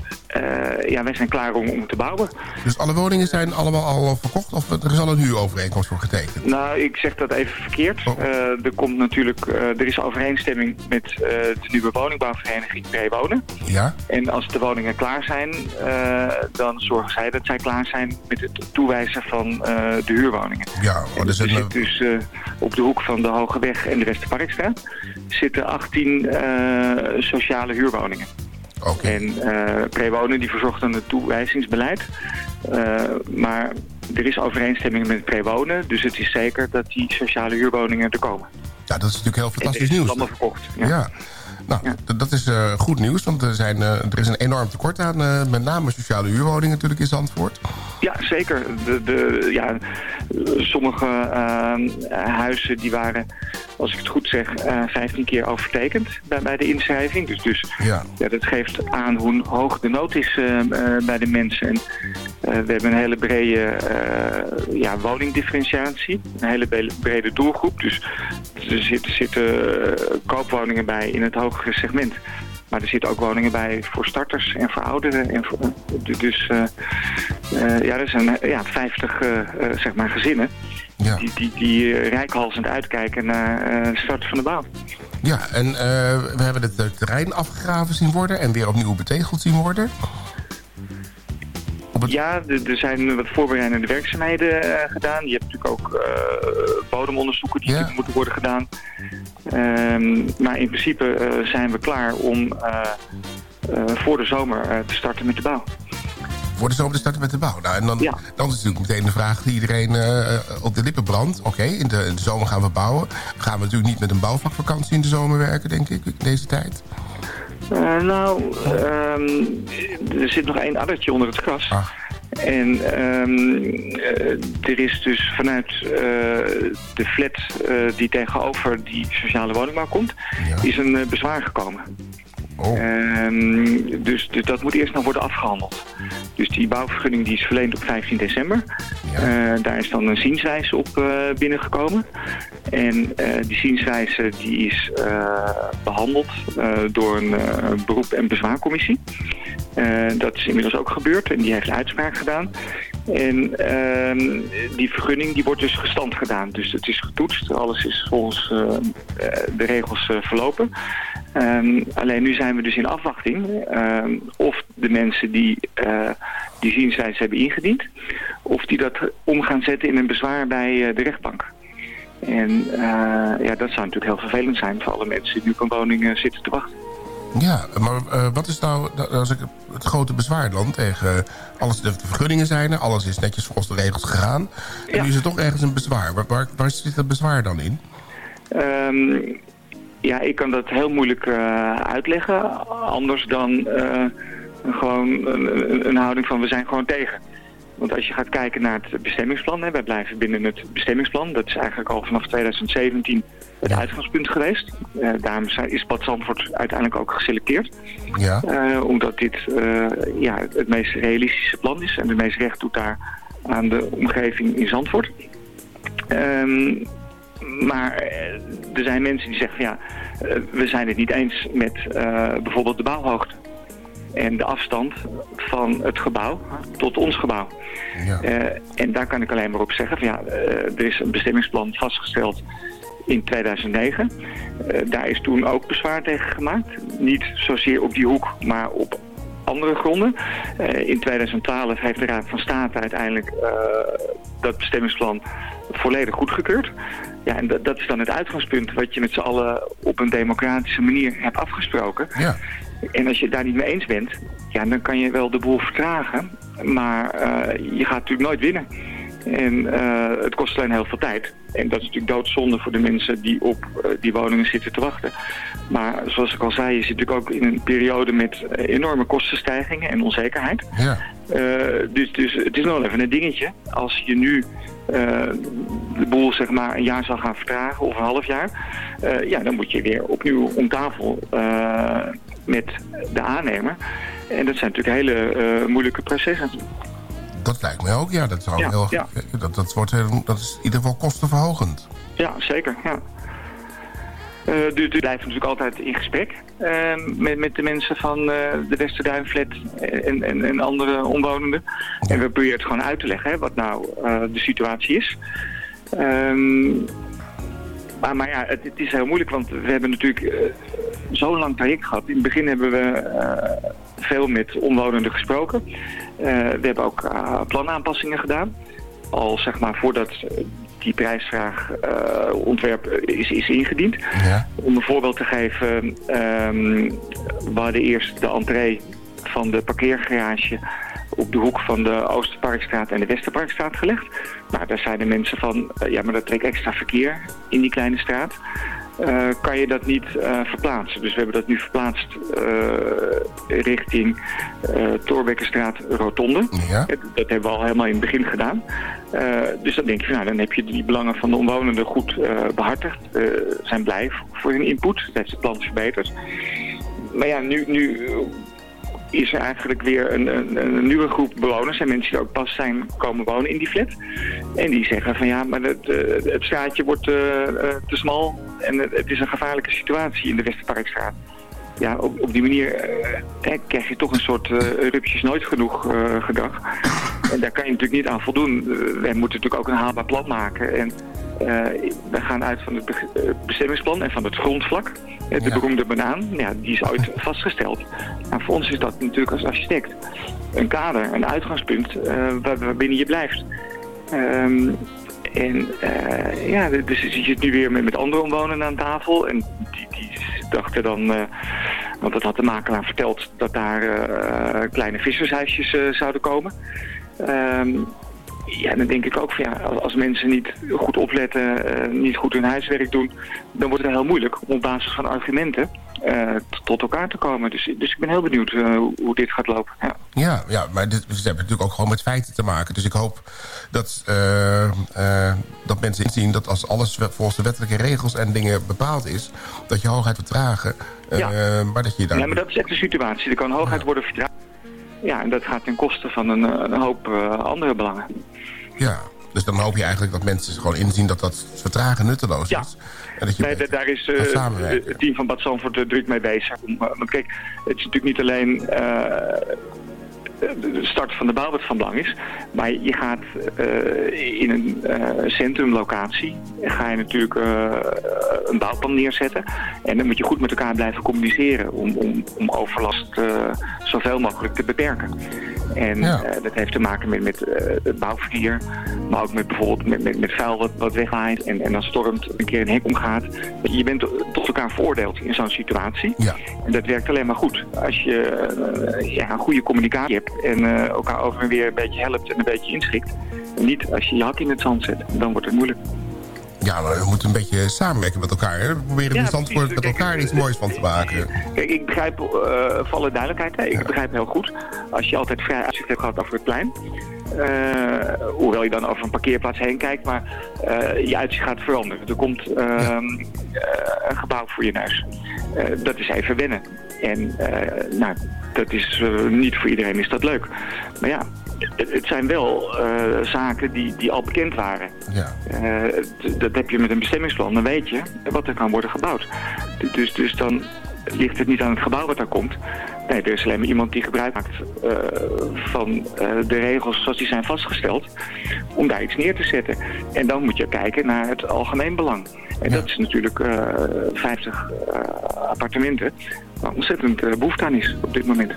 ja, wij zijn klaar om, om te bouwen. Dus alle woningen zijn allemaal al verkocht of er is al een huurovereenkomst voor getekend? Nou, ik zeg dat even verkeerd. Eh, er komt natuurlijk, eh, er is overeenstemming met eh, de nieuwe woningbouwvereniging Prewonen. Ja. En als de woningen klaar zijn, eh, dan zorgen zij dat zij klaar zijn met het toewijzen van eh, de huurwoningen. Ja, En dus er zit dus eh, op de hoek van de Hoge Weg en de Westerparkstraat zitten 18 eh, sociale huurwoningen. En eh Prewonen die verzorgt dan het toewijzingsbeleid. Eh, maar er is overeenstemming met Prewonen, dus het is zeker dat die sociale huurwoningen er komen. Ja, dat is natuurlijk heel fantastisch Het is nieuws. allemaal verkocht. Ja. Nou, dat is eh, goed nieuws, want er, zijn, eh, er is een enorm tekort aan eh, met name sociale huurwoningen natuurlijk in Zandvoort. Ja, zeker. De, de, ja, sommige huizen die waren, als ik het goed zeg, eh 15 keer overtekend bij, bij de inschrijving. Dus, dus Ja. ja, dat geeft aan hoe hoog de nood is bij de mensen. En, we hebben een hele brede ja, woningdifferentiatie, een hele brede doelgroep. Dus er zitten, zitten koopwoningen bij in het segment. Maar er zitten ook woningen bij voor starters en voor ouderen. En voor, dus eh, eh, ja, er zijn eh, ja, 50 eh, eh, zeg maar gezinnen die, die, die eh, rijkhalsend uitkijken naar de start van de bouw. Ja, en we hebben het terrein afgegraven zien worden en weer opnieuw betegeld zien worden. Ja, er zijn wat voorbereidende werkzaamheden gedaan. Je hebt natuurlijk ook bodemonderzoeken die moeten worden gedaan. Ehm, maar in principe eh, zijn we klaar om eh, eh, voor de zomer te starten met de bouw. Voor de zomer te starten met de bouw. Nou, en dan, dan is natuurlijk meteen de vraag die iedereen op de lippen brandt. Oké, in, de, in de zomer gaan we bouwen. Gaan we natuurlijk niet met een bouwvakvakantie in de zomer werken, denk ik, in deze tijd. Nou, ehm, er zit nog één addertje onder het gras. En eh, er is dus vanuit eh, de flat eh, die tegenover die sociale woningbouw komt, is een bezwaar gekomen. Ehm, dus, dus dat moet eerst nog worden afgehandeld. Dus die bouwvergunning die is verleend op 15 december. Eh, daar is dan een zienswijze op eh, binnengekomen. En eh, die zienswijze die is eh, behandeld eh, door een beroep- en bezwaarcommissie. Dat is inmiddels ook gebeurd en die heeft uitspraak gedaan. En ehm, die vergunning die wordt dus gestand gedaan. Dus het is getoetst, alles is volgens eh, eh, de regels eh, verlopen. Ehm, alleen nu zijn we dus in afwachting ehm, of de mensen die die zienswijze hebben ingediend, of die dat om gaan zetten in een bezwaar bij de rechtbank. En ja, dat zou natuurlijk heel vervelend zijn voor alle mensen die nu op een woning zitten te wachten. Ja, maar eh, wat is nou als ik het grote bezwaar dan tegen alles, de vergunningen zijn er, alles is netjes volgens de regels gegaan. En nu is er toch ergens een bezwaar. Waar, waar, waar zit dat bezwaar dan in? Ehm, ja, ik kan dat heel moeilijk eh, uitleggen. Anders dan eh, gewoon een- een houding van we zijn gewoon tegen. Want als je gaat kijken naar het bestemmingsplan, hè, wij blijven binnen het bestemmingsplan. Dat is eigenlijk al vanaf 2017 het uitgangspunt geweest. Eh, daarom is Bad Zandvoort uiteindelijk ook geselecteerd. Ja. Eh, omdat dit eh, ja, het meest realistische plan is en het meest recht doet daar aan de omgeving in Zandvoort. Ehm, maar er zijn mensen die zeggen ja, we zijn het niet eens met bijvoorbeeld de bouwhoogte. En de afstand van het gebouw tot ons gebouw. Eh, en daar kan ik alleen maar op zeggen van ja, eh, er is een bestemmingsplan vastgesteld in 2009. Eh, daar is toen ook bezwaar tegen gemaakt. Niet zozeer op die hoek, maar op andere gronden. In 2012 heeft de Raad van State uiteindelijk dat bestemmingsplan volledig goedgekeurd. Ja, en dat, dat is dan het uitgangspunt wat je met z'n allen op een democratische manier hebt afgesproken. Ja. En als je het daar niet mee eens bent, ja, dan kan je wel de boel vertragen. Maar eh, je gaat natuurlijk nooit winnen. En eh, het kost alleen heel veel tijd. En dat is natuurlijk doodzonde voor de mensen die op eh, die woningen zitten te wachten. Maar zoals ik al zei, je zit natuurlijk ook in een periode met enorme kostenstijgingen en onzekerheid. Ja. Dus, dus het is nog even een dingetje. Als je nu de boel zeg maar een jaar zal gaan vertragen of een half jaar, ja, dan moet je weer opnieuw om tafel met de aannemer. En dat zijn natuurlijk hele eh, moeilijke processen. Dat lijkt mij ook, ja. Dat, zou Ja, heel, ja. dat, dat, wordt, heel- dat is in ieder geval kostenverhogend. Ja, zeker. Ja. Eh, dus we blijven natuurlijk altijd in gesprek eh, met, met de mensen van eh, de Westerduinflat en, en, en andere omwonenden. En we proberen het gewoon uit te leggen hè, wat nou de situatie is. Ehm, maar, maar ja, het, het is heel moeilijk, want we hebben natuurlijk zo'n lang traject gehad. In het begin hebben we eh, veel met omwonenden gesproken. Eh, we hebben ook eh, planaanpassingen gedaan. Al zeg maar voordat die prijsvraag eh, ontwerp is, is ingediend. Om een voorbeeld te geven, ehm, we hadden eerst de entree van de parkeergarage op de hoek van de Oosterparkstraat en de Westerparkstraat gelegd. Nou, daar zeiden mensen van, ja, maar dat trekt extra verkeer in die kleine straat. Eh, kan je dat niet eh, verplaatsen? Dus we hebben dat nu verplaatst eh, richting Torbekkenstraat Rotonde. Dat hebben we al helemaal in het begin gedaan. Dus dan denk je, nou, dan heb je die belangen van de omwonenden goed eh, behartigd. Eh, zijn blij voor hun input. Dat heeft het plan verbeterd. Maar ja, nu, nu is er eigenlijk weer een, een, een nieuwe groep bewoners. En mensen die ook pas zijn komen wonen in die flat. En die zeggen van ja, maar het, eh, het straatje wordt eh, eh, te smal. En het, het is een gevaarlijke situatie in de Westerparkstraat. Ja, op, op die manier eh, krijg je toch een soort eh rupsjes nooit genoeg gedrag. [LAUGHS] En daar kan je natuurlijk niet aan voldoen. Wij moeten natuurlijk ook een haalbaar plan maken. En we gaan uit van het be- bestemmingsplan en van het grondvlak. De beroemde banaan, ja, die is ooit vastgesteld. Nou, voor ons is dat natuurlijk als architect een kader, een uitgangspunt eh, waar, waarbinnen je blijft. Ehm, en eh, ja, dus je zit nu weer met, met andere omwonenden aan tafel. En die, die dachten dan, eh, want dat had de makelaar verteld, dat daar kleine vissershuisjes zouden komen. Ehm, ja, dan denk ik ook van ja, als, mensen niet goed opletten, eh, niet goed hun huiswerk doen, dan wordt het heel moeilijk om op basis van argumenten eh, tot elkaar te komen. Dus, dus ik ben heel benieuwd eh, hoe, dit gaat lopen. Ja. Ja, ja maar dit, ze hebben natuurlijk ook gewoon met feiten te maken. Dus ik hoop dat, dat mensen inzien dat als alles we- volgens de wettelijke regels en dingen bepaald is... dat je hoogheid vertragen. eh, maar dat je daar... Ja, maar dat is echt de situatie. Er kan hoogheid worden vertraagd. Ja, en dat gaat ten koste van een, eh, een hoop eh, andere belangen. Ja, dus dan hoop je eigenlijk dat mensen gewoon inzien dat dat vertragen nutteloos is. En dat je Nee, da- daar is eh, het team van Bad Zandvoort druk mee bezig. Om, want kijk, het is natuurlijk niet alleen de start van de bouw wat van belang is. Maar je gaat eh, in een eh, centrumlocatie ga je natuurlijk eh, een bouwplan neerzetten. En dan moet je goed met elkaar blijven communiceren om, om, om overlast zoveel mogelijk te beperken. En dat heeft te maken met, met het bouwverkeer, maar ook met bijvoorbeeld met, met, met vuil wat, wat wegwaait en, en dan stormt een keer een hek omgaat. Je bent tot elkaar veroordeeld in zo'n situatie. En dat werkt alleen maar goed als je ja, een goede communicatie hebt en eh, elkaar over en weer een beetje helpt en een beetje inschikt. Niet als je je hak in het zand zet, dan wordt het moeilijk. Ja, maar we moeten een beetje samenwerken met elkaar. Hè? We proberen Ja, in met elkaar iets moois van te maken. Kijk, ik begrijp, eh voor alle duidelijkheid, hè, ik begrijp heel goed. Als je altijd vrij uitzicht hebt gehad over het plein. eh, hoewel je dan over een parkeerplaats heen kijkt, maar eh, je uitzicht gaat veranderen. Er komt ehm, eh, een gebouw voor je neus. Eh, dat is even wennen. En eh, nou, dat is eh, niet voor iedereen is dat leuk. Maar ja, het, zijn wel eh, zaken die, die al bekend waren. Ja. Eh, dat heb je met een bestemmingsplan. Dan weet je wat er kan worden gebouwd. Dus, dus dan ligt het niet aan het gebouw wat daar komt. Nee, er is alleen maar iemand die gebruik maakt eh, van eh, de regels zoals die zijn vastgesteld. Om daar iets neer te zetten. En dan moet je kijken naar het algemeen belang. En dat is natuurlijk eh 50 eh, appartementen waar ontzettend eh, behoefte aan is op dit moment.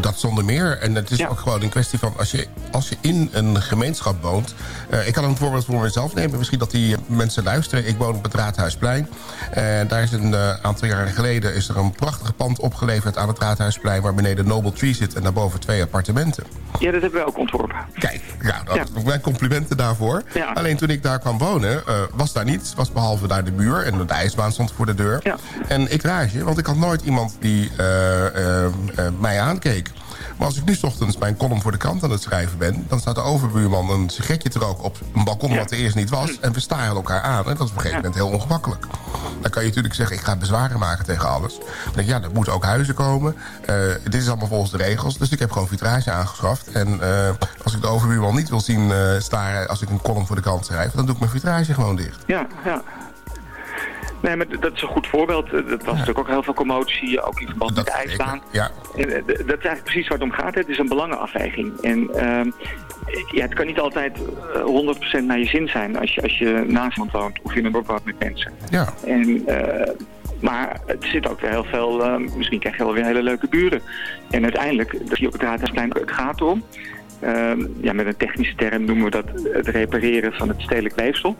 Dat zonder meer. En het is ook gewoon een kwestie van... als je, als je in een gemeenschap woont... eh, ik kan een voorbeeld voor mezelf nemen. Misschien dat die mensen luisteren. Ik woon op het Raadhuisplein. En daar is een eh, aantal jaren geleden... is er een prachtig pand opgeleverd aan het Raadhuisplein... waar beneden Noble Tree zit en daarboven twee appartementen. Ja, dat hebben we ook ontworpen. Kijk, ja, dat, mijn complimenten daarvoor. Alleen toen ik daar kwam wonen, eh, was daar niets. Was behalve daar de muur en de ijsbaan stond voor de deur. En ik raasje, want ik had nooit iemand die eh, eh, eh, mij aankeek. Maar als ik nu ochtends mijn column voor de krant aan het schrijven ben... dan staat de overbuurman een sigaretje te roken op een balkon wat er eerst niet was... en we staren elkaar aan. En dat is op een gegeven moment heel ongemakkelijk. Dan kan je natuurlijk zeggen, ik ga bezwaren maken tegen alles. Dan denk ik, ja, er moeten ook huizen komen. Eh, dit is allemaal volgens de regels. Dus ik heb gewoon vitrage aangeschaft. En eh, als ik de overbuurman niet wil zien eh, staren... als ik een column voor de krant schrijf... dan doe ik mijn vitrage gewoon dicht. Ja, ja. Nee, maar dat is een goed voorbeeld. Eh, Dat was natuurlijk ook heel veel commotie, ook in verband met de ijsbaan. Ja. En, eh, dat is eigenlijk precies waar het om gaat. Het is een belangenafweging. En ehm, ja, het kan niet altijd eh, 100% naar je zin zijn als je, als je naast iemand woont of in een dorp woont met mensen. Ja. En, eh, maar het zit ook weer heel veel, eh, misschien krijg je wel weer hele leuke buren. En uiteindelijk, dat zie je op het gaat erom. ehm, ja, met een technische term noemen we dat het repareren van het stedelijk weefsel.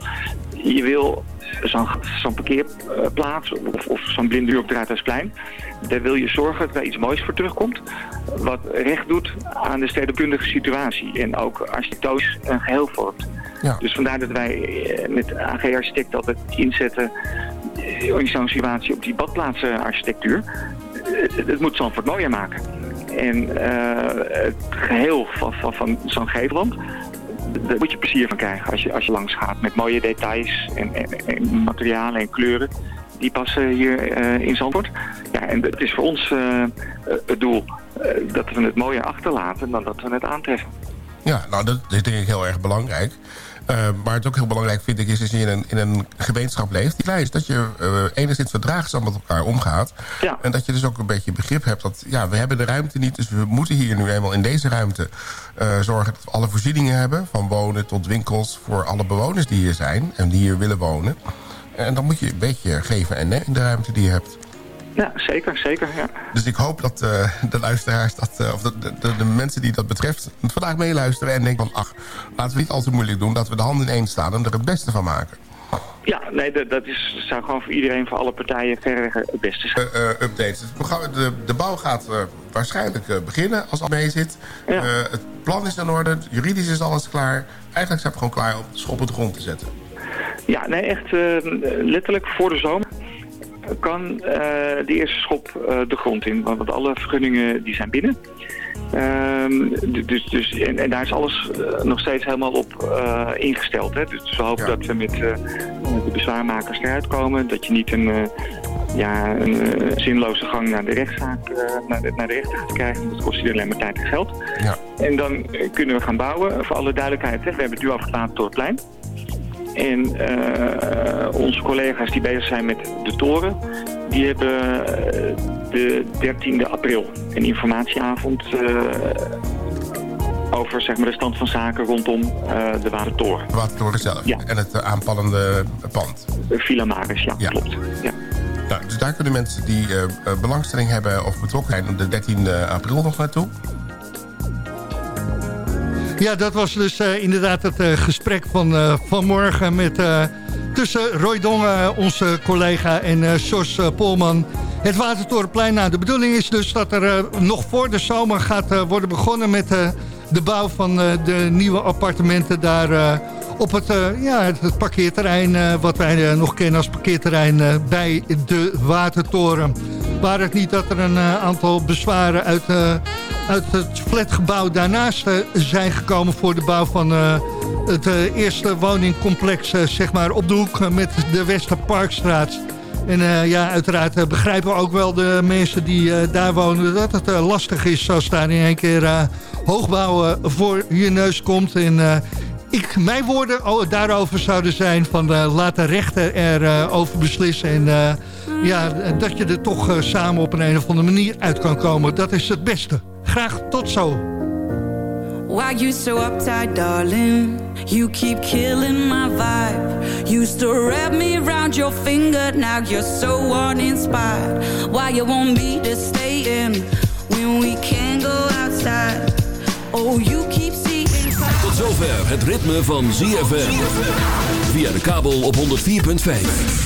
Je wil zo'n parkeerplaats of, of zo'n blinde op het Raadhuisplein. Daar wil je zorgen dat er iets moois voor terugkomt. Wat recht doet aan de stedenkundige situatie. En ook architectonisch een geheel vormt. Ja. Dus vandaar dat wij eh, met AG Architect altijd inzetten eh, in zo'n situatie op die badplaatsenarchitectuur. Het, het moet Zandvoort mooier maken. En eh, het geheel van, van, van zo'n gevelland, daar moet je plezier van krijgen als je, als je langs gaat. Met mooie details en, en, en materialen en kleuren. Die passen hier eh, in Zandvoort. Ja, en het is voor ons eh, het doel eh, dat we het mooier achterlaten dan dat we het aantreffen. Ja, nou, dat is denk ik heel erg belangrijk. Uh, maar het ook heel belangrijk vind ik is als je in een, in een gemeenschap leeft. Die klein is dat je uh, enigszins verdraagzaam met elkaar omgaat. Ja. En dat je dus ook een beetje begrip hebt dat ja, we hebben de ruimte niet. Dus we moeten hier nu eenmaal in deze ruimte uh, zorgen dat we alle voorzieningen hebben. Van wonen tot winkels voor alle bewoners die hier zijn en die hier willen wonen. En dan moet je een beetje geven en nemen in de ruimte die je hebt. Ja, zeker, zeker, ja. Dus ik hoop dat uh, de luisteraars, dat, uh, of de, de, de, mensen die dat betreft... vandaag meeluisteren en denken van... ach, laten we niet al te moeilijk doen, dat we de handen in één staan... en er het beste van maken. Ja, nee, dat, dat is, zou gewoon voor iedereen, voor alle partijen het beste zijn. Uh, updates. Het programma, de, de bouw gaat waarschijnlijk beginnen als al mee zit. Ja. het plan is in orde, juridisch is alles klaar. Eigenlijk zijn we gewoon klaar om de schop op de grond te zetten. Ja, nee, echt letterlijk voor de zomer kan uh, de eerste schop uh, de grond in. Want alle vergunningen die zijn binnen. Um, dus, dus, en, en, daar is alles uh, nog steeds helemaal op ingesteld. Hè? Dus we hopen ja. dat we met de bezwaarmakers eruit komen. Dat je niet een, ja, een zinloze gang naar de rechtszaak, naar de, naar de rechter gaat krijgen. Dat kost je alleen maar tijd en geld. Ja. En dan kunnen we gaan bouwen. Voor alle duidelijkheid, hè? we hebben het nu afgelaten door het plein. En uh, onze collega's die bezig zijn met de toren, die hebben uh, de 13e april een informatieavond uh, over zeg maar, de stand van zaken rondom de Watertoren. De Watertoren zelf ja. en het aanpallende pand. Villa Maris, ja, ja. klopt. Ja. Nou, dus daar kunnen mensen die belangstelling hebben of betrokken zijn op de 13e april nog naartoe. Ja, dat was dus uh, inderdaad het uh, gesprek van uh, vanmorgen met, tussen Roy Dongen, onze collega, en uh, Jos Polman. Het Watertorenplein. Nou, de bedoeling is dus dat er nog voor de zomer gaat worden begonnen met de bouw van de nieuwe appartementen daar op het, ja, het, het parkeerterrein wat wij nog kennen als parkeerterrein bij de Watertoren. Waar het niet dat er een aantal bezwaren uit uit het flatgebouw daarnaast uh, zijn gekomen voor de bouw van uh, het uh, eerste woningcomplex zeg maar op de hoek met de Westerparkstraat. En ja, uiteraard begrijpen ook wel de mensen die daar wonen dat het lastig is als daar in één keer hoogbouwen voor je neus komt. En ik, mijn woorden daarover zouden zijn van laat de rechter erover over beslissen en ja, dat je er toch samen op een, een of andere manier uit kan komen. Dat is het beste. Graag tot zo. Why you so uptight, darling? You keep killing my vibe. Used to wrap me around your finger, now you're so uninspired. Why you want me to stay in when we can't go outside? Oh, you keep seeing Tot zover het ritme van ZFM. Via de kabel op 104.5.